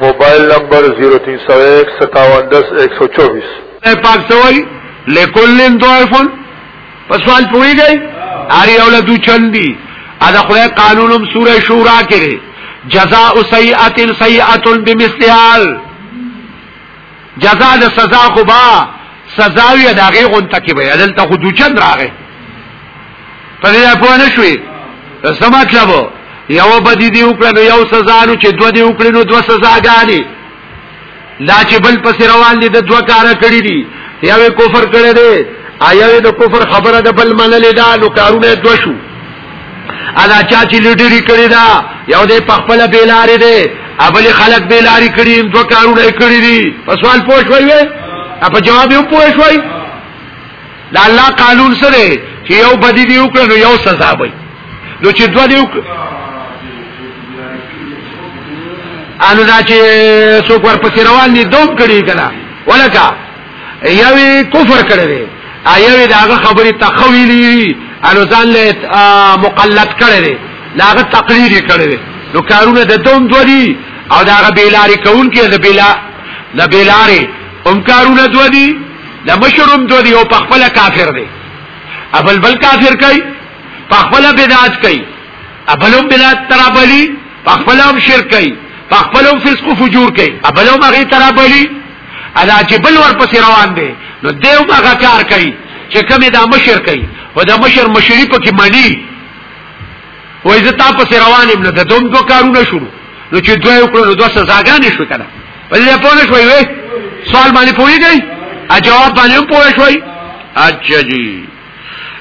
موبایل نمبر 03015710124 پاک سوي لکلن ضعفن په سوال پويږي هر یو له دوه چندي ادا خدای قانونم سوره شورا کې جزاء سیئه سیئه بمثلها جزا د سزا خو با سزا وی دا غي غون تکي به دل ته خو دوچن راغې په دې په نه شوې څه مطلب یو بدی دی وکړو یو سزا نو چې دوه دی وکړو نو دوه سزا غالي لا چې بل پس روان دي د دوه کار کړی دي یو کفر کړی دی آیا د کفر خبره د بل منلې دا نو کارونه دوه شو ادا چا چې لیډری کړی دا یو دې په خپل بیلارې دی ابل خلک بیلاری کړی دوه کارونه کړی دي په سوال پوه شوي وي په جواب یې پوه شوي دا الله قانون سره چې یو بدی دی وکړ نو یو سزا وي نو چې دوه دی وکړ انو دا چې څوک ورپسې روان دي دوم کړی کړه ولکه یوی کفر کړی دی ایوی داغه خبرې تخویلی انو ځان له مقلد کړی دی داغه تقلید کړی دی نو کارونه د دوم دوی او داغه بیلاری کون کې د بیلا د بیلاری هم کارونه دوی د مشروم دوی او په خپل کافر دی ابل بل کافر کوي په خپل بدعت کوي ابلو بدعت ترابلی په خپل هم شرک کوي په خپل هم فسق فجور کوي ابلو مغه ترابلی ادا چې بل ورپسې روان دی نو دیو هغه کار کوي چې کومه دا مشر کوي او دا مشر مشری په کې مانی وای زه تا پسې روان یم نو د دوم دوه کارونه شروع نو چې دوی وکړو نو دوه سزاګانې شو کنه ولې په نه شوي وې سوال باندې پوهیږي ا جواب باندې پوه شوي اچھا جی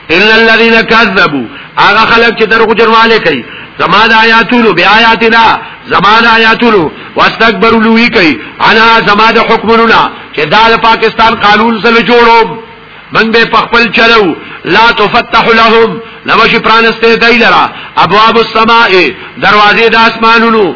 الا الذين كذبوا هغه خلک چې درو جنواله کوي زما د آیاتونو بیا آیاتنا زما د آیاتونو واستكبروا لوی کوي انا زما د حکمنا چې دا د پاکستان قانون سره جوړو من به پخپل چلو لا تفتح لهم نوش پرانسته دی لرا ابواب السماء دروازې د اسمانونو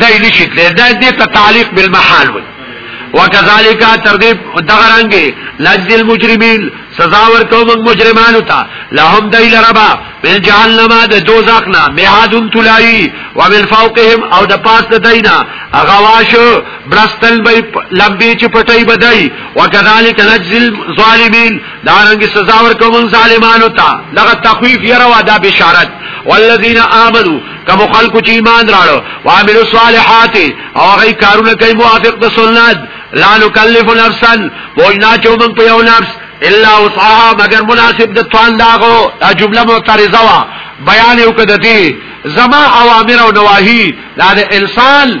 دای نشي تلې دا دې ته تعلیق بالمحال وي وکذالک تر دې دغه رنګي لجد المجرمین سزا ورکو موږ مجرمانو ته لهم دای لربا من جهنم د دوزخ نه میعادن تلای و من فوقهم او د پاس د دینا غواش برستل به لبی چې پټي بدای وکذالک لجد الظالمین دا رنګي سزا ورکو موږ ظالمانو ته دغه تخویف یره واده بشارت والذین آمنوا کوم خلکو چې ایمان راړو وعملوا الصالحات او هغه کارونه کوي موافق د سنت لا نکلف نفسا بوجنا چوبم په یو نفس الا وسعها مگر مناسب د توان داغو دا جمله معترضه وا بیان یو کده دي زما اوامر او نواهی دا د انسان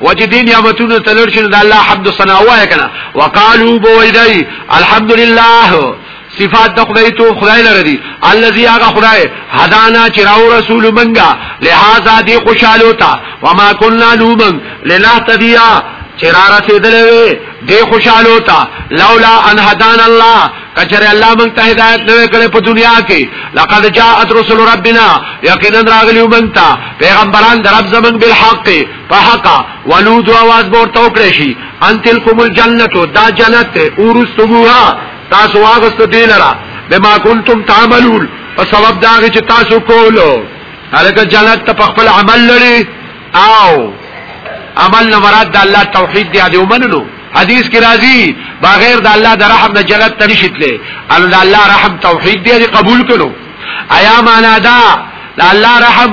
وجه دین نعمتونو تلور شنو د الله حمد ثنا وای کنه وقالو بویدای الحمدلله صفات د خدای تو خدای لره دي الذي هغه خدای هدانا چراو رسول منګه لہذا دی خوشاله ہوتا وما كنا نومن لنهتديا چرا رسیدلې وي دی خوشاله ہوتا لولا ان هدان الله کچره الله مونږ ته هدایت نه کړې په دنیا کې لقد جاءت رسل ربنا یقینا راغلیو مونږ ته پیغمبران درب زمون بالحق فحقا ولود آواز بور توکړی شي ان تلکم الجنتو دا جنت ته اورستموها تاسو واغست دی لرا بما کنتم تعملون په سبب دا چې تاسو کولو هغه جنت ته خپل عمل لري او عمل نه مراد د الله توحید دی او منلو حدیث کی راضی بغیر د الله د رحم نه جنت ته نشیتله ان د الله رحم توحید دی قبول کړو ایا معنا دا د الله رحم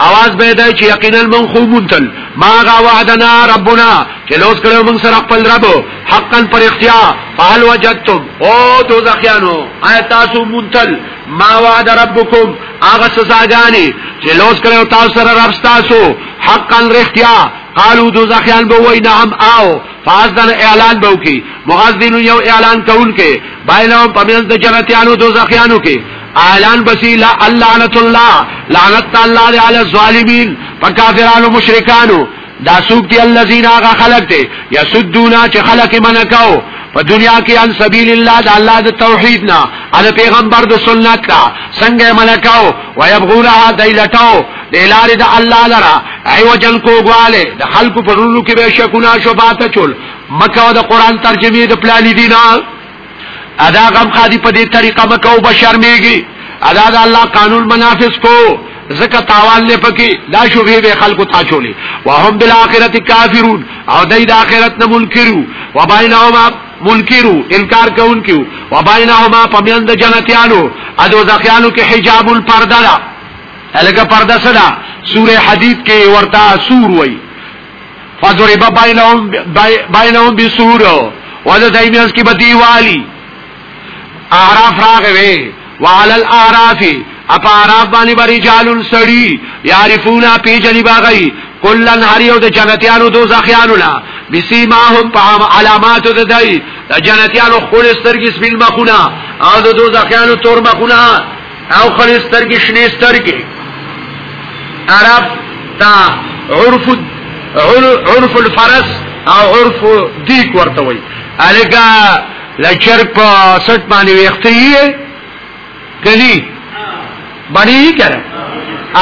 اواز به دای چې یقینا من خو مونتل ما غا وعدنا ربنا چې لوس کړو موږ سره خپل رب حقا پر اختیا فهل وجدتم او دوزخیانو آیا تاسو مونتل ما وعد ربکم هغه سزاګانی چې لوس کړو تاسو سره رب تاسو حقا اختیا قالو دوزخیان به وای نعم آو فازدن اعلان بو کی مؤذن یو اعلان کون کې بایلهم پمنځ د جنتیانو دوزخیانو کې اعلان بسی لا اللعنت الله لعنت الله دی علی الظالمین فکافرانو مشرکانو دا سوق دی الذین آغا خلق دی یسدونا چې خلق منکاو په دنیا کې ان سبیل الله د الله د توحید نه ان پیغمبر د سنت کا څنګه ملکاو ويبغونها دیلټاو د لارې د الله لرا ایوجن کوګواله د خلکو پرونو کې به شکونه شوبات چول مکه د قران ترجمه د پلان دینه ادا غم خادي په دې طریقه مکو بشرمېږي ادا د الله قانون منافس کو زکه تاوان نه پکې دا شوبې به خلکو تا چولې وهم بالاخره کافرون او دای د اخرت نه منکرو وباینهما منکرو انکار کوونکو وباینهما پمیند جنتیانو ادو ځخیانو کې حجاب الپرده دا الګه پرده سره سوره حدید کې ورته سور وای فضرب بینهم بینهم بسور وذ دایمنس کی بدیوالی اعراف راغوی وعلى الاعراف اپا اعراف باندې بری جالون سړی یعرفونا پی جنی باغی کلن هر یو د جنتیانو دوزخیانو لا بسیماهم په علامات د دای د جنتیانو خول سترګې سپین مخونه او د دوزخیانو تور مخونه او خلی سترګې شنې سترګې عرب تا عرف عرف الفرس او عرف دیک ورته وي الګه لچر په سټ باندې ویختي یې کلی باندې یې کړه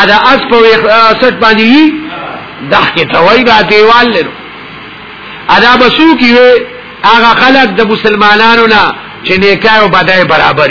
ادا اس په سټ باندې یې دح کې توي با دیوال لرو ادا بسو کې هغه خلک د مسلمانانو نه چې نیکه او بدای برابر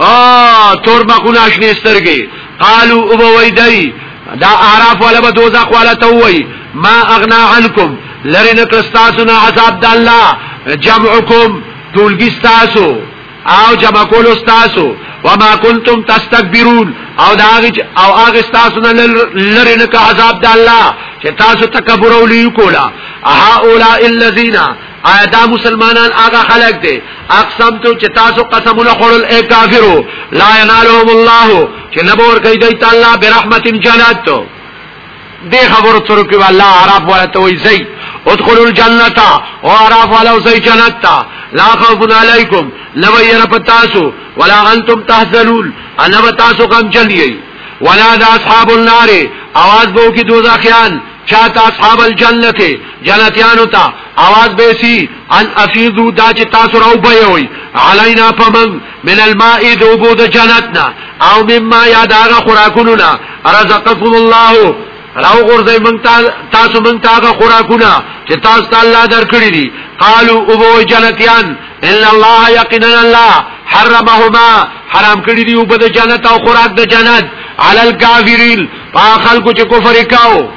ا تور مخونه شنه سترګي قالو او بویدای دا اعراف ولا به دوزخ ولا توي ما اغنا عنكم لرنه کستاسنا عذاب د الله جمعكم ټولګي تاسو او جمع کول تاسو وما كنتم تستكبرون او دا او هغه تاسو نه لری نه عذاب د الله چې تاسو تکبر ولي کولا اها اولا الذين آیا دا مسلمانان هغه خلق دي اقسم تو چې تاسو قسمونه خورل اے کافرو لا ينالهم الله چې نبور کوي دوی تعالی برحمت جنت دې خبرو تر کې والله عرب ولا توي زي ادخلوا الجنه او عرب ولا زي جنت تا لا خوف عليكم لو ير پتاسو ولا انتم تحزنون انا پتاسو کم چلیږي ولا اصحاب النار اواز بو کی دوزخیان چاته اصحاب الجنت جنتیانو ته आवाज به سي ان افیذو دا چې تاسو راو به وي علینا فمن من الماء دوبو د جنتنا او مما یاد هغه خوراکونو نه رزقکم الله راو غرزه من تاسو من تاغه خوراکونه چې تاسو ته الله درکړي دي قالو او بو جنتیان ان الله یقینا الله حرمهما حرام کړی دی وب د جنت او خوراک د جنت علی الکافرین پا خلقو چه کفر کاو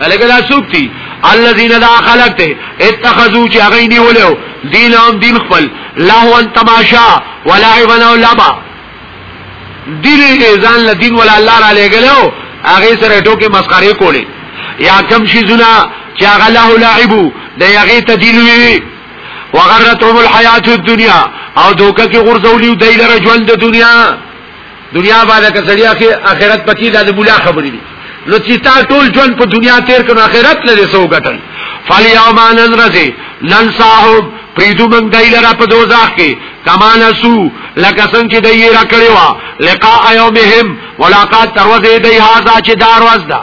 لکه دا سوک تی الذین دا خلق ته اتخذو چې هغه نیولیو دین هم دین خپل لهو ان تماشا ولعبنا ولبا دین ځان له دین ولا الله را لګلو هغه سره ټوکې مسخره کولې یا کم شي زنا چې هغه له لعبو د هغه تدین وی وغرتهم الحیات الدنیا او دوکه کې غرزولیو دایره ژوند د دنیا دنیا باندې که سړی اخرت پکې دا د بولا خبرې دي نو چې تا ټول ژوند په دنیا تیر کړو اخرت لري سو غټل فالیومان نرزه لن صاحب پریدو من دای لرا په دوزاخ کې کمان سو لکه څنګه چې دای را کړی وا لقاء یومهم ملاقات تروزه دی هاذا چې داروز ده دا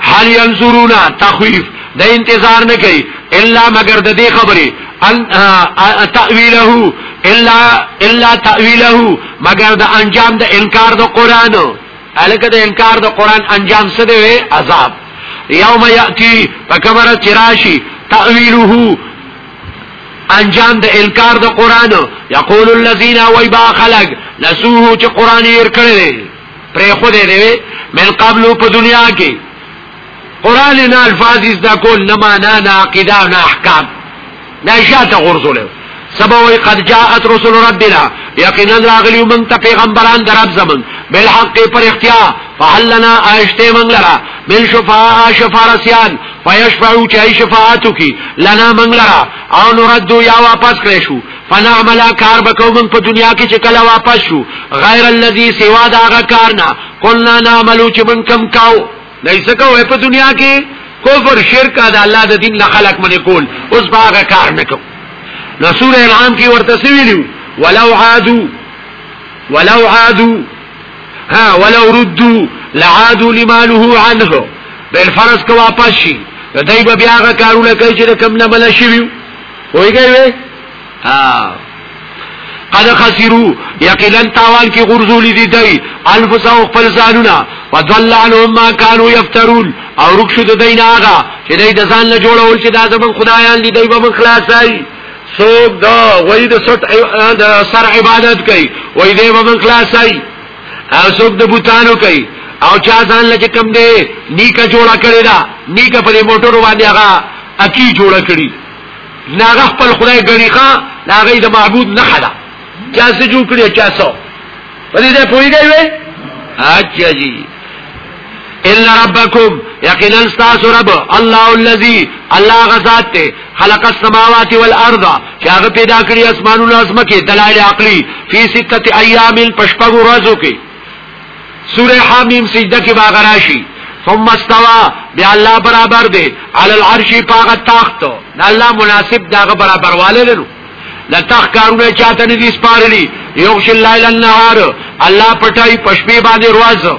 هل ينظرون تخويف د انتظار نه کوي الا مگر د دې خبره ان تاويله الا الا تاويله مگر د انجام د انکار د قران الکه د انکار د قران انجام څه دی عذاب یوم یاتی فکبر چراشی تاویله انجام د انکار د قران یقول الذين ويبا خلق نسوه چې قران یې کړی پرې خو دې دی من قبل په دنیا کې قران نه الفاظ زده کول نه معنا نه عقیده نه احکام دا شاته غرزول سبا وی قد جاءت رسل ربنا یقینا راغلی من ته پیغمبران درب زمن بل حق پر اختیا فحلنا اشته من لرا من شفاعه شفارسیان فیشفعو چای شفاعتو کی لنا من لرا او نردو یا واپس کړی شو فنعمل کار بکو من په دنیا کې چې کله واپس شو غیر الذی سوا دا غ کار نه قلنا نعملو چې من کم کاو لیسه کو په دنیا کې کفر شرک دا الله د دین له خلق منې کول اوس باغه کار نه کو نو سورہ انعام کې ورته سویلو ولو عادو ولو عادو ها ولو ردو لعادو لماله عنه بالفرض کو واپس شي دای به بیا غ کارونه کوي چې کم نه بل شي وای کوي ها قد خسروا یقینا تاوان کی غرزول دي دی انفسهم خپل ځانونه وضل عنهم ما كانوا يفترون او رک شو د دین هغه چې دای د ځان له جوړول چې دا زمون خدایان دي دوی به خلاصای سوک دا وای د سر عبادت کوي وای دې به خلاصای اسوک د بوتانو کوي او چا ځان لکه کم دی نیکه جوړه کړی دا نیکه په موټر باندې هغه اکی جوړه کړی ناغه خپل خدای غنی ښا ناغه د معبود نه خلا چا څه جوړ کړی چا څو په دې پوری دی وې اچھا جی ان ربکم یقینا استاس رب الله الذی الله غزاد ته خلق السماوات والارض چې هغه پیدا کړی اسمانونه اسمکه دلایل عقلی فی سته ایام پشپغ ورځو کې سوره حمیم سجده کې باغ راشي ثم استوى بیا الله برابر دی علی العرش پاغه تخت دا الله مناسب داغه برابر والے لرو لتخ کارونه چاته نه دي سپارلی یوغش الليل النهار الله پټای پشپې باندې روازو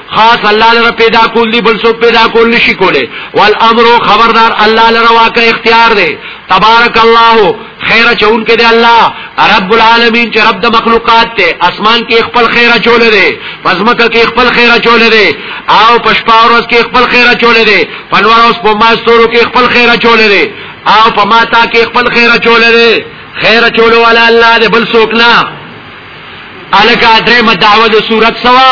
خاص الله لره پیدا کول دي بل څوک پیدا کول نشي کوله والامر خبردار الله لره واقع اختیار دی تبارک الله خیر چون کې دی الله رب العالمین چې رب د مخلوقات ته اسمان کې خپل خیر چول دی پزمکه کې خپل خیر چول دی او پشپاورس کې خپل خیر چول دی پنوار اوس په ماستورو کې خپل خیر چول دی او په ماتا کې خپل خیر چول دی خیر چول والا الله دې بل څوک نه الکه درې مدعوه د صورت سوا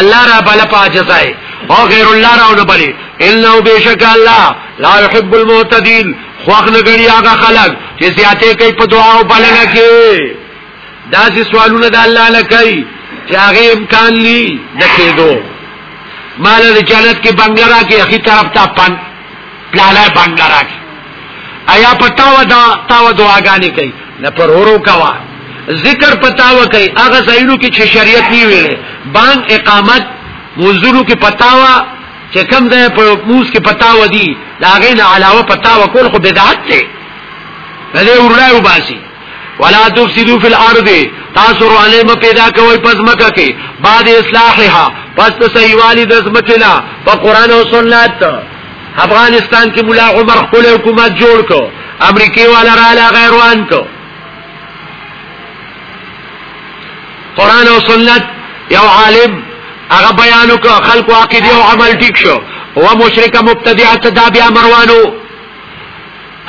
الله را بل پاجزای او غیر الله را نه بلی انه بشک الله لا يحب المعتدين خوخ نه غړي هغه خلک چې زیاته کوي په دعا او بلنه کې دا چې سوالونه د الله نه کوي چې هغه امکان لري د کېدو مال د جنت کې بنگلا کې اخی طرف ته پن پلاله بنگلا راکی ایا پتاو دا تاو دعاګانی کوي نه پر ورو کوا ذکر پتاو کوي هغه ځایونو کې چې شریعت نه ویلې بانګ اقامت وزرو کې پتاوا چې کم ځای په موس کې پتاو دي دا غي نه علاوه پتاو کول خو بدعت دی نه دی ورلای وباسي ولا تفسدوا فی الارض تاسو رانه م پیدا کوي پزمکه کې بعد اصلاحها پس ته سیوالی د زمکلا په قران او سنت افغانستان کې مولا عمر خپل حکومت جوړ کو امریکای والا را لا غیروان کو قران او سنت یو عالم هغه بیانو کو خلق عقیده او عمل ټیک شو و مشرک مبتدعه تدابیا مروانو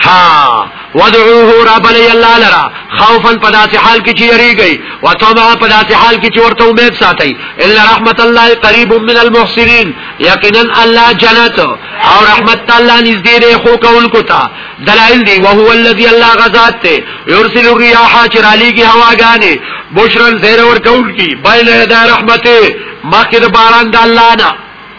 ها ودعوه رب لي الله لرا خوفا پداس حال کې چیریږي وتوبه پداس حال کې چې ورته امید ساتي الا رحمت الله قريب من المحسنين یقینا الله جنت او رحمت الله نږدې دی خو کول کو تا دلائل دی وهو الذي الله غزاد ته يرسل الرياح چرالی کی هوا غانه بشرن زیر ور کول کی بین یدا رحمته مخکې باران د الله نه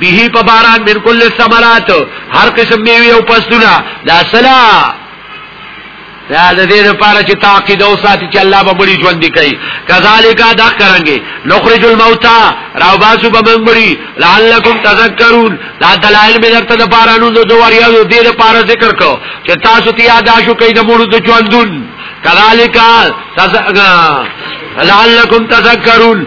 به په باران من کل ثمرات هر قسم میوه او پسونه دا سلا دا د دې لپاره چې تعقید او ساتي چې الله به بری ژوند کوي کذالک دا کرانګي نخرج الموتى راو باسو به منګړي لعلکم تذکرون دا دلایل به درته د پاره نو د دوه یو دې لپاره ذکر کو چې تاسو ته یاد آشو کوي د مړو د ژوندون کذالک لعلکم تذکرون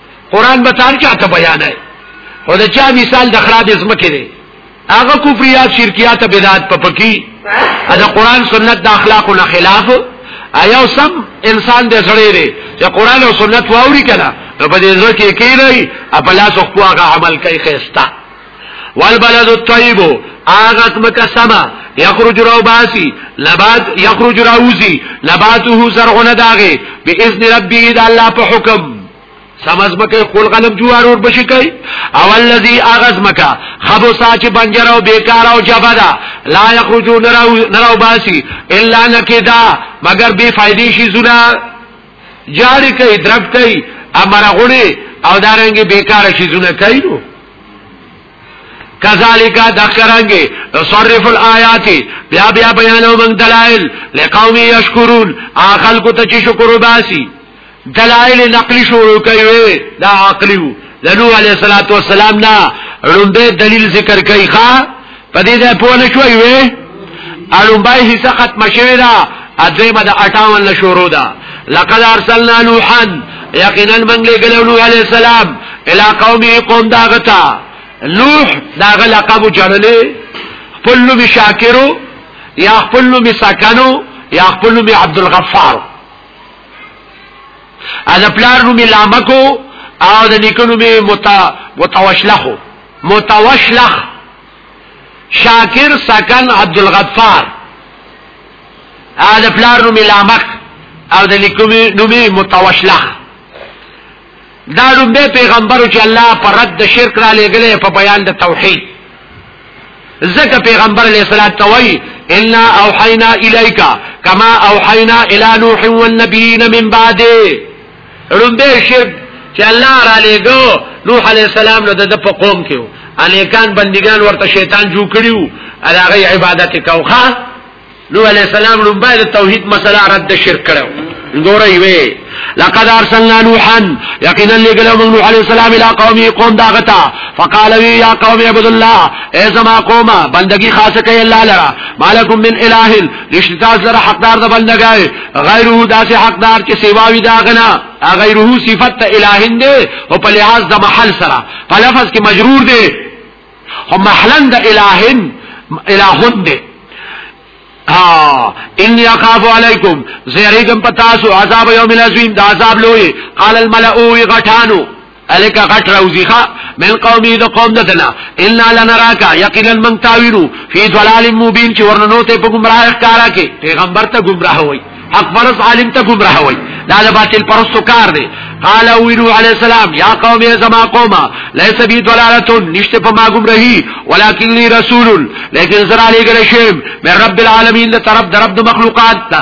قران به تان چاته بیانای او دا چا مثال د خراب اسمه کې دی هغه کفریات شرکیات بدعت په پکی دا قران سنت د اخلاق او خلاف ایو سم انسان دې سره دی چې قران او سنت واوري کړه په دې ځکه کې نه ای په لاس خو هغه عمل کوي خيستا والبلد الطيب اغه مکه سما یخرج راو باسی لبات یخرج راوزی لباته زرغونه داغه باذن ربی د الله په حکم سمز مکه خپل غنم جوار ور بشی کوي او الذي اغز مکه خبو ساچ بنجر او بیکار او جبدا لا یخرجو نراو نراو باسی الا نکدا مگر بے فائدې شي زونه جاری کوي درب کوي امرغونه او دارنګي بیکار شي زونه کوي کذالک دکرنګي تصرف الایات بیا بیا بیانو من دلائل لقوم یشکرون عقل کو ته شکر وباسي دلائل نقلی شروع کوي دا عقلی د نوح علیه السلام نه لومبه دلیل ذکر کوي ښا په دې ځای په نه شوي وي اړوبای حصہ ختم شوی دا اځمه د 58 له شروع دا لقد ارسلنا نوحا یقینا من لګلو نوح علی السلام الی قومه قوم داغتا نوح داغه لقب جړلې خپل نوم شاکرو یا خپل نوم سکانو یا خپل نوم عبد الغفار اذا پلار نوم لامکو او د نیکونو می متوشلخو متوشلخ شاکر سکن عبدالغفار دا پلار نومی لامک او دا لکمی نومی متوشلخ دا نوم دی پیغمبرو چې الله پر رد د شرک را لګلې په بیان د توحید ځکه پیغمبر علیه السلام ته وایي انا اوحینا الیک کما اوحینا الی نوح والنبیین من بعده ړومبه شرک چې الله را لېګو نوح عليه السلام له د په قوم کې الیکان بندگان ورته شیطان جوړ کړیو هغه عبادت کوخه نوح عليه السلام ړومبه د توحید مسله رد شرک کړو ګورې وې لقد ارسلنا نوحا یقینا لګلو موږ نوح عليه السلام الى قومه قوم داغتا فقال وی یا قوم عبد الله ای زما قوم بندگی خاصه کوي الله لرا مالکم من اله نشتا زره حقدار د بندګای غیره داسې حقدار چې سیوا وی دا غنا غیره صفت الہین دی او په لحاظ د محل سره په لفظ کې مجرور دی او محلن د الہین الہون دی ها ان يخاف عليكم زيريكم پتاسو عذاب يوم العظيم دا عذاب لوی قال الملأ غټانو الک غټ روزیخه من قومی د قوم ددنا ان لنراکا یقینا من تاویرو فی ضلال مبین چې ورننو ته په گمراه ښکارا کې پیغمبر ته گمراه وای حق فرض عالم ته گمراه وای دا د باطل پرستو کار دی قال وینو علی السلام یا قوم زما قوما لیس بی ضلالت نشته په ما گمراهی ولکن لی رسول لیکن زرا لګل شیم من رب العالمین له طرف د رب د مخلوقات ته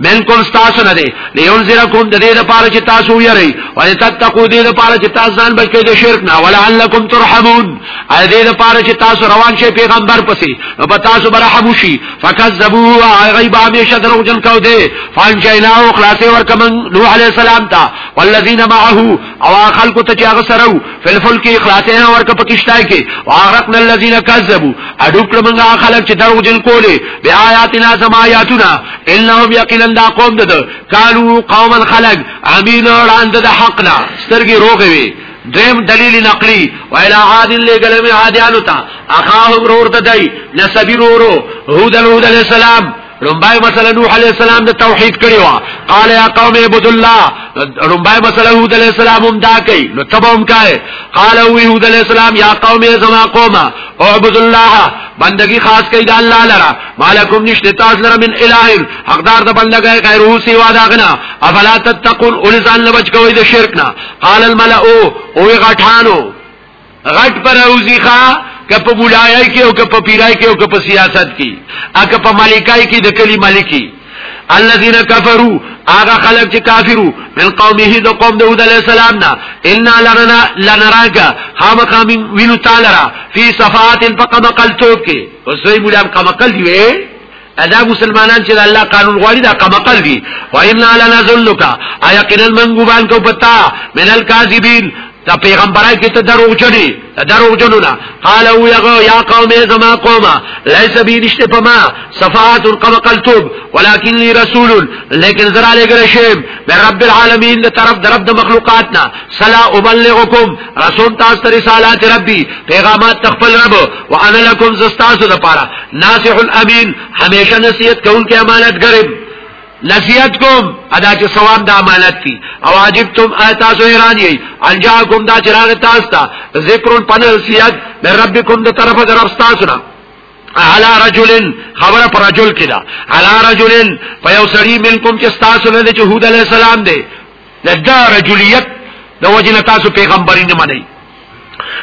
منکم تاسو نه دی لينذرکم د دې لپاره چې تاسو یری ولې تتقو دې لپاره چې تاسو ځان بچی د شرک نه ولعلکم ترحمون ا دې لپاره چې تاسو روان شئ پیغمبر پسې نو په تاسو بر رحم شي فکذبوا غیب همیشه درو جن کو دې فانجینا او خلاصې ورکمن نوح علی السلام تا والذین معه او خلکو ته چې هغه سره وو فلفل کې خلاصې ورکه په کشته کې واغرقنا الذين كذبوا اډو کړه موږ هغه خلک چې درو جن کولې بیا آیاتنا سما آیاتنا انهم یقینا دا قوم ده قالو قوم الخلق امین وړاند د حقنا سترګې روغې وي دریم دلیل نقلی و الى عاد لګل می عادیانو ته اخاهم رور ته دی نسبی رورو هود الهود السلام رمبای مثلا نوح علیہ السلام د توحید کړي وا قال یا قوم عبد الله رمبای مثلا هود علیہ السلام هم دا کوي نو تبهم کوي قال وی هود علیہ السلام یا قوم زما قوم عبد الله بندگی خاص کوي د الله لرا مالکم نشته تاسو لرا من اله حقدار د بندګۍ غیر هو سیوا دا غنا افلا تتقون اولزان لبچ کوي د شرک نه قال الملأ او غټانو غټ پر روزی ښا که په بولایای کې او که په پیرای کې او که په سیاست کې اګه په ملکای کې د کلی ملکی الذين كفروا اغه خلق چې کافرو من قومه د قوم داود عليه السلام نه ان لنا لنراك خامخام وینو تعالی را فی صفات فقد قلتوک اوسې مولا قمقل دی ادا مسلمانان چې الله قانون غواړي دا قمقل دي واینا لنا ذلک آیا کینل من ګوبان کو پتا منل کاذبین دا پیغمبرای کې ته دروغ چړي دروغ جنو نه قال او یغو یا قوم زما قوم ليس بي نشته پما صفات قمقلتوب ولكن لي رسول لیکن زرا لګره شیم من رب العالمین طرف درب د مخلوقاتنا سلا ابلغکم رسول تاسو ته رسالات ربي پیغامات تخپل رب وانا لكم زستاسو د پاره ناصح الامين همیشه نصیحت کوونکی امانت ګرم نصیحت کوم ادا چې ثواب د امانت دي او واجب تم تاسو حیران یې انجاکم دا چراغ تاسو ته ذکر پنصیحت من ربکم د طرفه در تاسو نه علا رجلن خبر پر رجل کدا علا رجلن په یو سړی منکم چې تاسو نه د جهود علی السلام دی د دا رجلیت د وجنه تاسو پیغمبري نه منئ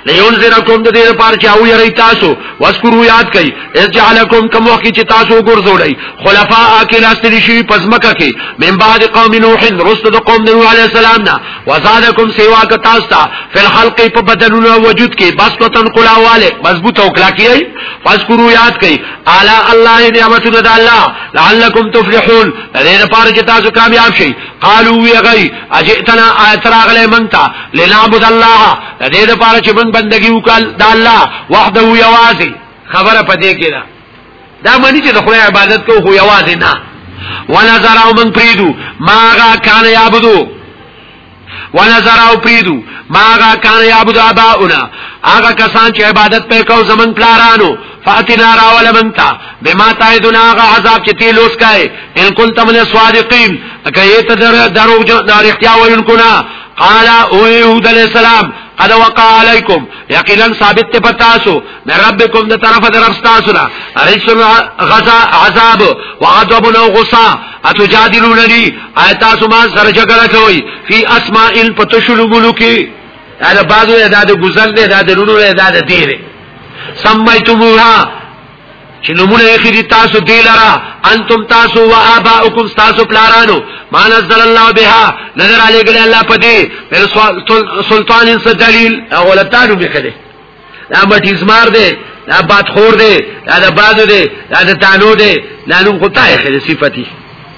لينذركم د دې لپاره چې او یری تاسو واذکروا یاد کړئ اذ جعلکم کوم وخت چې تاسو ګرځولای خلفاء اکل استری شي پزمکه کې من بعد قوم نوح رسل د قوم نوح علی السلام نه وزادکم سیوا ک تاسو ته فل خلق په بدلونو وجود کې بس وطن قلاواله مضبوط او کلاکیای فذکروا یاد کړئ اعلی الله نعمت د الله لعلکم تفلحون د دې لپاره چې تاسو کامیاب شئ قالو وی غی اجئتنا آیت راغلی منتا لنعبد الله د دې لپاره چې من بندگی وکړ د الله وحده یوازې خبره پدې کې ده دا معنی چې د خدای عبادت کو خو یوازې نه ونظر او من پریدو ماغا کان یعبدو ونظر او پریدو ماغا کان یعبدو اباؤنا آغا کسان چې عبادت پر کو زمن پلارانو فاتنا راول منتا بما تعدنا غ عذاب چې تی لوس کای ان كنت من الصادقين کای ته در درو در اختیا وینکو نا قال او يهود عليه السلام قد وقع عليكم یقینا ثابت ته پتاسو د ربکم د طرف د رب تاسو نه رسل غزا عذاب وعذاب نو غصا اتجادلونني ایتاسو ما سره جګړه کوي فی اسماء پتشلو ملکی دا بعضو دا د غزل دی دا د رونو دی دا د دیره سمیتموها چې نمونه یې خېری تاسو دی لرا انتم تاسو و اباؤکم تاسو پلارانو ما نزل الله بها نظر علی ګل الله پدې پر سلطان انس دلیل اولتانو به کړي دا مټیز مار دی دا باد خور دی دا د باد دی دا د تانو دی دا نوم خدای خېری صفتی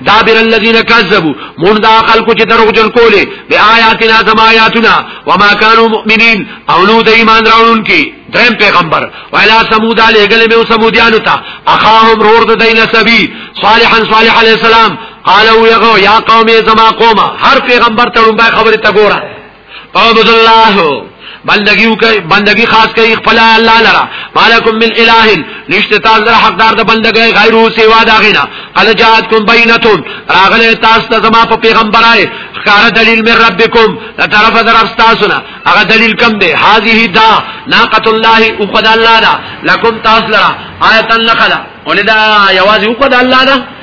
دابر الذين كذبوا مون دا خلکو چې دروغ جن کولې به آیاتنا زما آیاتنا وما كانوا مؤمنين او نو د ایمان راوړونکي درم پیغمبر وعلى ثمود عليهم به ثموديان ته اخاهم رور د دین سبي صالحا صالح عليه السلام قالوا يا قوم زما قوم هر پیغمبر ته لومبه خبره تا ګوره اعبد الله بندگی وکي بندگی خاص کوي خپل الله لرا مالکم من اله نشته تاسو در حقدار د بندګۍ غیر او سیوا دا غینا قد جاءتکم بینتون راغله تاسو ته زما په پیغمبرای خار دلیل من ربکم ته طرف در تاسو نه هغه دلیل کم دی هذه دا ناقۃ الله او خدای الله دا لکم تاسو لرا آیت النخلا ولدا یوازې او خدای الله دا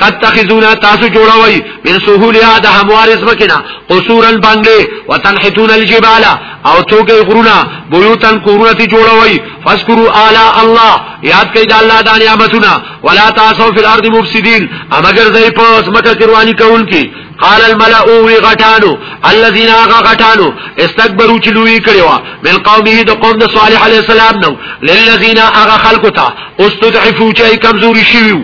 تتخذونا تاسو جوړوي من سهولها د هموار زمکنا قصورا باندې وتنحتون الجبال او توګي غرونا بيوتن کورونه تی جوړوي فذكروا اعلی الله یاد کړئ د الله د نعمتونه ولا تاسو فی الارض مفسدين امگر زې په زمکه کروانی کول کی قال الملأ وی غټانو الذين اغا غټانو استكبروا چلوي کړو من قومه د قوم د صالح عليه السلام نو للذين اغا خلقتا استضعفوا چي کمزوري شيو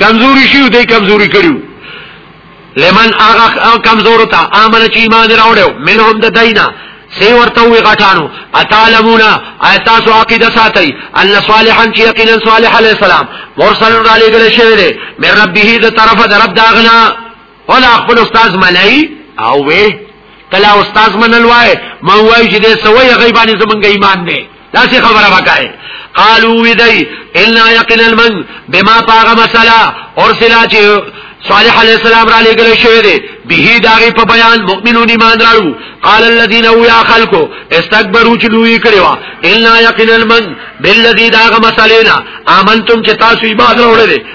کمزوري شي دوی کمزوري کړیو لمن هغه کمزور ته امن چې ایمان راوړو منهم د دینه سی ورته وی غټانو اتعلمونا ایتاسو عقیده ساتي ان صالحا چې یقینا صالح علی السلام مرسل را لګل شوی دی مې ربه د طرفه د رب داغنا ولا خپل استاد ملای او وې کله استاد منل وای ما وای چې دې سوي غیبانی زمونږ ایمان دی دا څه خبره وکای قالو ودی ان یقین المن بما طاغ مسلا ارسلا چې صالح علیہ السلام را لګل شوی دی به داغه په بیان مؤمنون ایمان راړو قال الذين يا خلقو استكبروا چلوې کړو ان یقین المن بالذي داغه مسلینا امنتم چې تاسو ایمان راوړل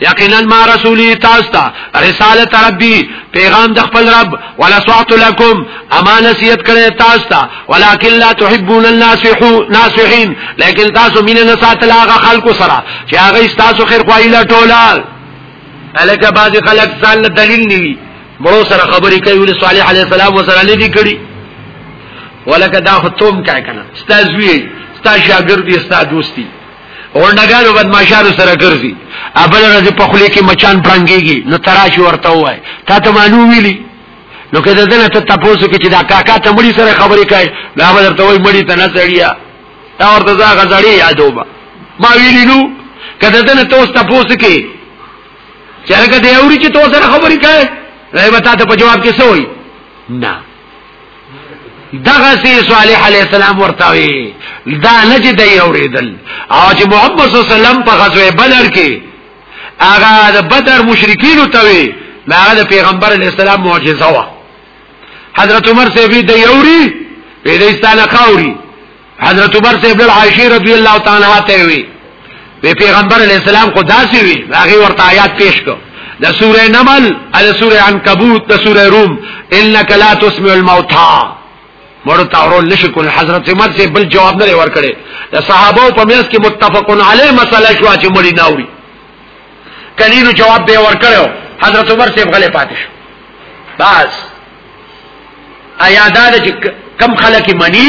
یقینا ما رسولی تاسو ته رسالت ربی پیغام د خپل رب ولا سعت لكم اما نصیحت کړي تاسو ته ولکن لا تحبون الناصحون ناصحين لیکن تاسو مين نه ساتل هغه خلکو سره چې هغه تاسو خیر خوایي لا ټوله الکه بعضی خلک ځان له دلیل نیوي مړو سره خبرې کوي ول صالح عليه السلام وسره نه دي کړی ولکه دا ختم کای کنه استاد وی استاد شاګرد استاد دوستي اورډګالو بدمعشارو سره ګرځي ابل راځي په خله کې مچان پرنګيږي نو تراش ورته وای تا ته معلوم ویلی نو کله دنه ته تاسو کې چې دا کاکا ته مړي سره خبرې کوي دا به درته وای مړي ته نه سړیا دا ورته ځا غزړی یادوبا ما ویلی نو کله دنه ته تاسو کې چرګه دی اوري چې تاسو سره خبرې کوي راي وتا ته په جواب کې سوې نه دغه سي صالح عليه السلام ورتاوي دا نه چې دی اوریدل او چې محمد صلی الله علیه وسلم په غزوه بدر کې هغه د بدر مشرکین ته وی هغه د پیغمبر علیه السلام معجزه وا حضرت عمر سیبی دی اوری پیدایستانه خاوري حضرت عمر سے ابن عائشہ رضی اللہ تعالی عنہ ته وی وی پیغمبر علیہ السلام کو داسې وی هغه ورته آیات پیش کو د سوره نمل ال سوره عنکبوت د سوره روم انک لا تسمع الموتى مړ تاورو لشکل حضرت عمر سے بل جواب نه ورکړي د صحابه په میاس کې متفقون علی مسله شو چې مړی ناوړي کلینو جواب به ورکړو حضرت عمر سے غلې پاتې شو بس ایا دا چې کم خلک مني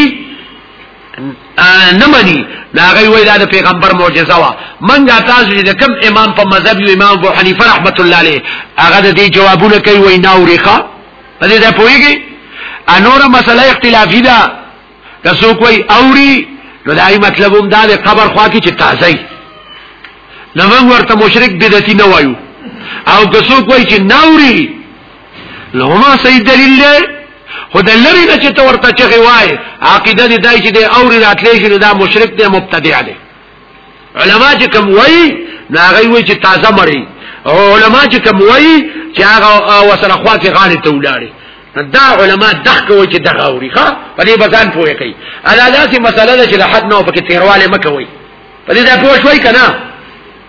نه مني دا غي وای دا د پیغمبر معجزه وا منګه تاسو چې کم امام په مذهب یو امام ابو حنیفه رحمت الله علیه هغه د دې جوابونه کوي وای نه اوريخه په دې ته پويږي انوره مسله اختلافي ده که څوک وای اوري نو دا یې مطلب هم دا د قبر خوا کې چې تازه ای نو موږ ورته مشرک بدعتي نه وایو او که څوک وای چې نه اوري نو ما صحیح دلیل دی خو د لری نه چې ته ورته چغي وای عقیده دې دای چې د اوري راتلې شي دا مشرک دی مبتدع دی علما چې کوم وای دا غي وای چې تازه مړی او علما چې کوم وای چې هغه وسره خوا کې غاړي ته ولاړي دا علما دغه کوي چې دغه اوري ښا په دې بزان پوهه کوي الاله چې مسله ده چې لحد نه پکې تیرواله مکوي په دې دا پوه شوي کنه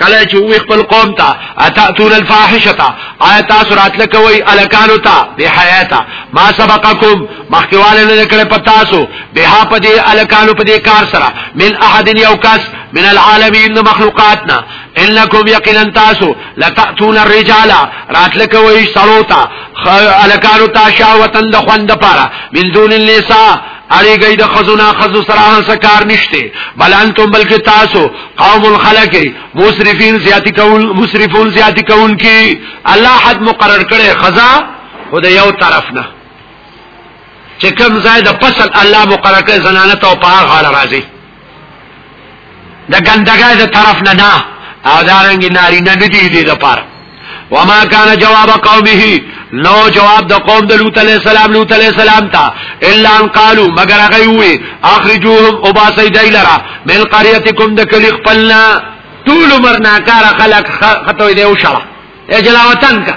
کله چې وی خپل قوم ته اتاتون الفاحشه آیا تاسو راتل کوي الکانو ته به حیاتا ما سبقکم مخکواله نه کړه پتاسو به په دې الکانو په دې کار سره من احد یو کس من العالمین مخلوقاتنا انکم یقینا تاسو لتاتون الرجال راتل کوي سلوتا الکانو ته شاوتن د خوند پاره من دون النساء اړي گئی د خزونه خزو سره سکار نشته بل انتم بلکې تاسو قوم الخلق مسرفين زیاتی کول مسرفون زیاتی کول کی الله حد مقرر کړي خزا خود یو طرف نه چې کوم ځای د فصل الله مقرر کړي زنانه ته په هغه راځي د ګندګۍ د طرف نه نه او دارنګ ناری نه ندی دی د پاره وما كان جواب قومه نو جواب د قوم د لوط علیہ السلام لوط علیہ السلام تا الا ان قالو مگر هغه وی اخرجوهم وباسي دای لرا من قريتكم د کلی خپلنا طول عمر ناکار خلق خطوي دی وشړه اجلا وطن کا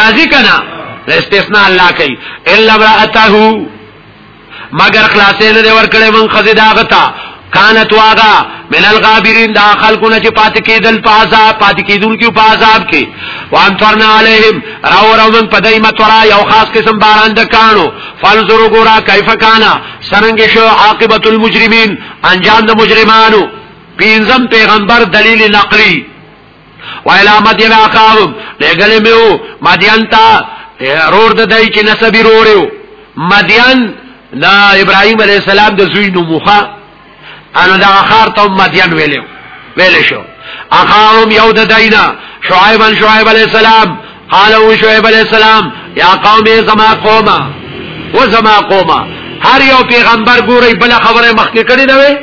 راضی کنا استثناء الله کوي الا امراته مگر خلاصې نه ور کړې من خزې داغتا کانت واغا من الغابرین دا خلقونه چې پات کېدل په عذاب پات کېدل کې په عذاب کې وان ترنا علیهم راو راو من پدای متورا یو خاص قسم باران د کانو فنظروا ګورا کیف کانا سرنګ شو عاقبت المجرمین انجام د مجرمانو پینځم پیغمبر دلیل نقلی وایلا مدین اخاهم لګلې میو مدین تا رور د دای چې نسب روریو مدین دا ابراهیم علی السلام د زوی نو مخه انو دا اخر ته مدین ویلو ویل شو اخاهم یو د داینا شعیب شعیب علی السلام قالو شعیب علی السلام یا قوم زما قومه و زما قومه هر یو پیغمبر ګوري بل خبره مخکې کړی دا وی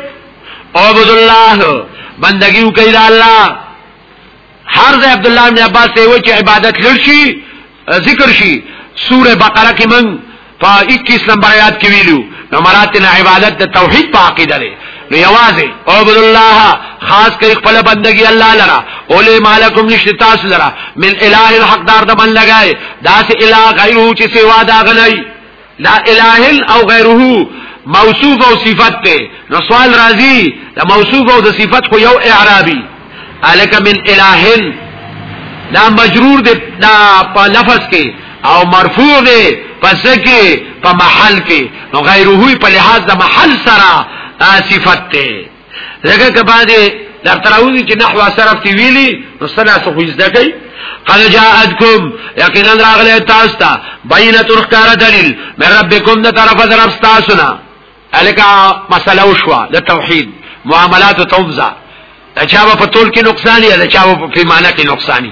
عبد الله بندگی وکړي د الله هر ځای عبد الله بن عباس ته وایي چې عبادت لرشي ذکر شي سوره بقره کې من په 21 نمبر آیات کې ویلو نو مراتب عبادت د توحید په عقیده لري نو یوازې عبد الله خاص کړي خپل بندگی الله لرا اولی مالکم نشت تاس لرا من اله الحق دار د من لګای داس اله غیره چې سوا دا غنای لا اله او غیره موصوف او صفت ته نو سوال راځي د موصوف او د صفت خو یو اعرابي الک من الہن دا مجرور دی دا په لفظ کې او مرفوع دی پس کې په محل کې نو غیره په لحاظ د محل سره صفت ته لکه کبا دې در تراوی چې نحو صرف تی ویلی نو سنا سو خو زده کوي قد جاءتكم یقینا راغله تاسو ته بینه ترخکار دلیل من ربکم د طرف در تاسو نه الکا مسله وشوا د توحید معاملات توبزا چا په تول کې نقصان یا چا په پیمانه کې نقصان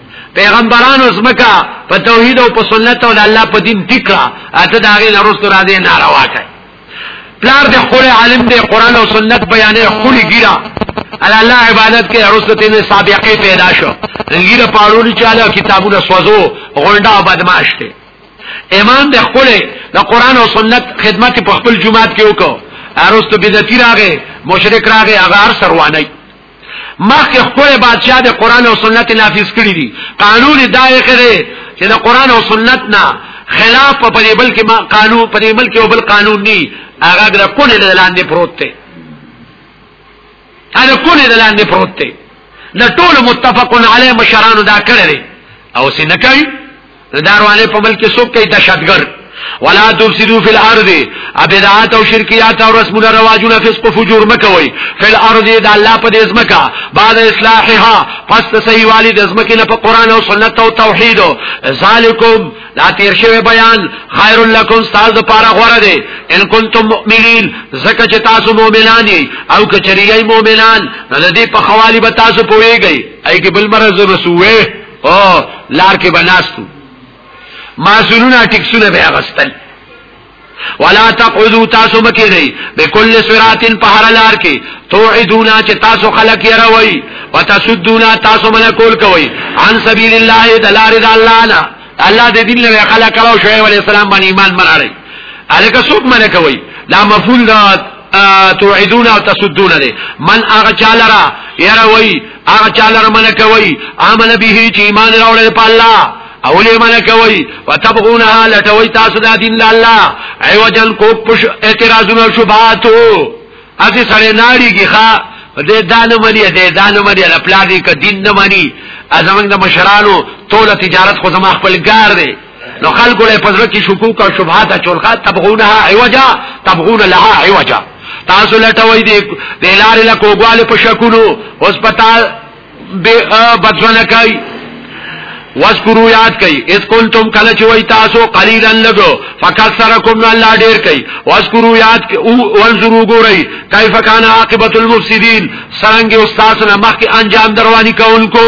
پیغمبرانو زمکا په توحید او په سنت او الله په دین ټیکړه اته دا غي لروست را دي ناروا کوي پلار دې خور عالم دې قران او سنت بیانې خوري ګیرا ال الله عبادت کې ارستې نه سابقه پیدا شو ګیرا پاړوري چاله کتابونه سوزو غونډه بدمعاش دې امام دې خور د قران او سنت خدمت په خپل جماعت کې وکړو ارستو بدعتي راغې مشرک راغې هغه هر سروانه مخکې خپل بادشاہ د قران او سنت نافذ کړی دي قانون دای کړي چې د قران او سنت نه خلاف په دې بل کې قانون په دې بل کې بل قانون دی هغه د کونه د لاندې پروت دی هغه کونه د لاندې پروت دی د ټول متفقون علی مشرانو دا کړی او سینه کوي داروانه په بل کې څوک کوي دهشتګر ولا تفسدوا في الارض ابدعات او شرکیات او رسمونه رواجونه فسق او فجور مکوي في الارض د الله په دې ځمکه بعد اصلاحها پس صحیح والد ځمکه نه په قران او سنت او توحید ذالکم دا تیر شوی بیان خیر لکم استاد پارا غوړه دی ان کنتم مؤمنین زکه چې تاسو مؤمنان یې او کچریای مؤمنان د دې په خوالي به تاسو پويږئ اې کې بل مرز رسوي او لار کې بناستو ماسونونه ټیکسونه به اغستل ولا تقعدوا تاسو بکیږي بكل صراط په هر لار کې توعدون چې تاسو خلق یې راوي وتسدون تاسو من کول کوي عن سبيل الله دلار د الله نه الله دې دین له خلق او شعیب علی السلام باندې ایمان مراره الکه څوک من کوي لا مفعول دا توعدون او تسدون دې من هغه چالرا یې راوي هغه چا لره منه کوي عمل به چې ایمان راوړل په الله اولی من کوي وتبغونها لټوي تاسو د دین الله ایوجن کو پش اعتراضونه شبهاتو اسی سره ناری کی ښا دې دانه منی دې دانه منی د پلان کې دین نه منی ازمن د مشرانو ټول تجارت خو زما خپل ګار دی نو خلق له پزړه کې شکوک او شبهات چولخه تبغونها عوجا تبغون لها عوجا تاسو لټوي دي د لار له کوګوال په شکونو اوس پتا بدونه کوي واسکرو یاد کئ اذ کنتم کله چې وای تاسو قلیلا لګو فکثرکم الله ډیر کئ واسکرو یاد او وانظرو ګورئ کیف کان عاقبت المفسدین څنګه استاد نه مخکې انجام دروانی کوونکو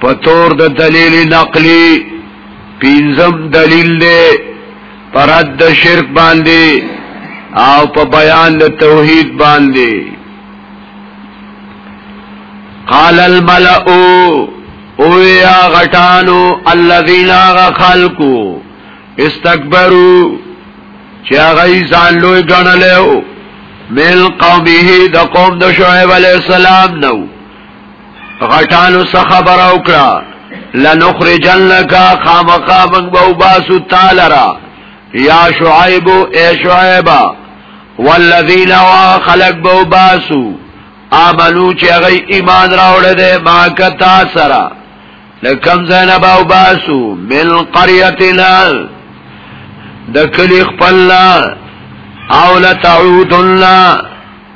پتور د دلیل نقلی پینزم دلیل دی پرد د شرک باندې او په بیان د توحید باندې قال الملأ او یا غټانو الذین غخلقو استكبروا چې هغه ځان لوی ګڼلو مل قومه د قوم د شعیب علی السلام نو غټانو څخه خبر او کړه لنخرجنک خامخا من بو باسو تعالی را یا شعیب اے شعیب والذین وا خلق بو باسو امنو چې غي ایمان راوړ دې ما کتا سرا لکم زینب او باسو من قريتنا د کلی خپلنا او لتعودنا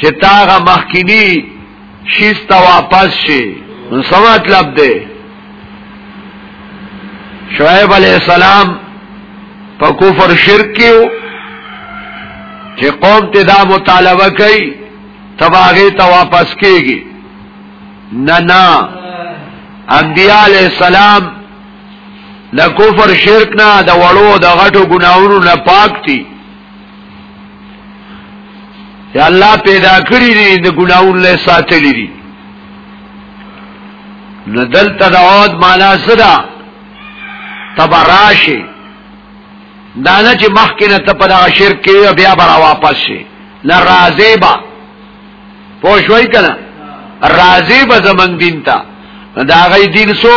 چې تاغه مخکینی شیسته واپس شي نو څه مطلب دی شعیب علیہ السلام په کفر شرک کیو چې قوم ته دا مطالبه کوي تباغه ته واپس کیږي نه نه انبیاء علیہ السلام د کفر شرک نه د وړو د غټو ګناونو نه پاک دي یا الله پیدا کړی دی د ګناون له ساتلی دی نو دلته د عود معنا صدا تبراشی دانه چې مخکنه ته په دغه شرک کې بیا برا واپس شي نه راضی با پوښوي کنه راضی به زمنګ دین ته دا غي دین سو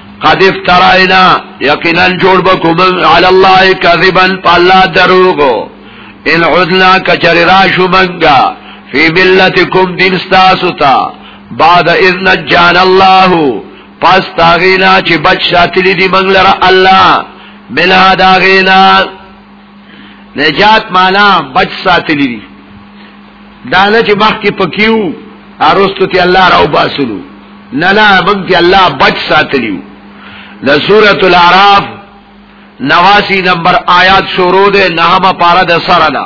قد افترائنا یقینا جوړ بکوم علی الله کذبا فلا دروغو ان عدنا کچر راشو منگا فی ملتکم دین ستاسو تا بعد اذن جان الله پس تاغینا چې بچ ساتلی دی منګ لره الله منها داغینا نجات معنا بچ ساتلی دي دا نه چې مخکې پکیو ارستو تی الله راو باسلو نه نه موږ تی الله بچ ساتلیو د سورۃ الاعراف 89 نمبر آیات شروع ده نهمه پارا د سره ده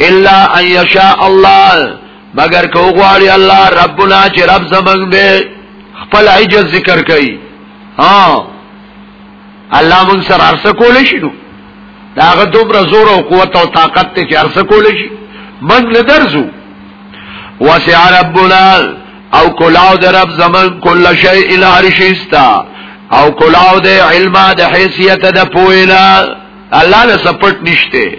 الا ان یشاء الله مگر کو غواړي الله ربنا چې رب زمنګ به خپل عجز ذکر کوي ها الله مون سره ارس کول شي نو داغه دومره زور او قوت او طاقت ته چې ارس کول شي من له درزو وسع ربنا او کلاو د رب زمن کل شی ال عرش استا او کلاو د علم د حیثیت د پوینا الله له سپټ نشته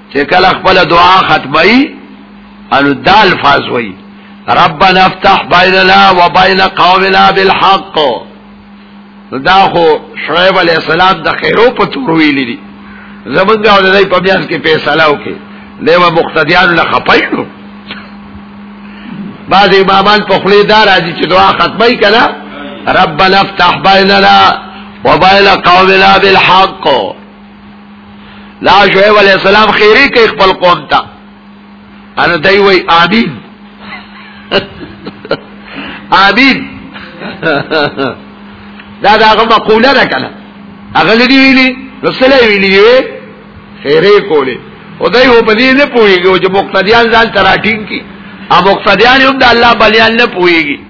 چې کله خپل دعا ختمي انو دا الفاظ وایي ربنا افتح بيننا وبين قومنا بالحق دا خو شعیب علیہ السلام د خیرو په تور ویلی دي زمونږ او دای په بیان کې فیصله وکړي دیو مقتدیان له خپایلو بعض امامان په خلی دار راځي چې دعا ختمي کړه ربنا افتح بيننا وبين قومنا بالحق لا شعیب علیہ السلام خیری کوي خپل قوم ته انا دای وای امین امین دا دا هغه مقوله ده کنه هغه لري ویلي رسول ویلي خیری کوله او دای هو بدی نه پويږي چې مقتدیان ځان تراټین کی ا مقتدیان هم د الله بلیان نه پويږي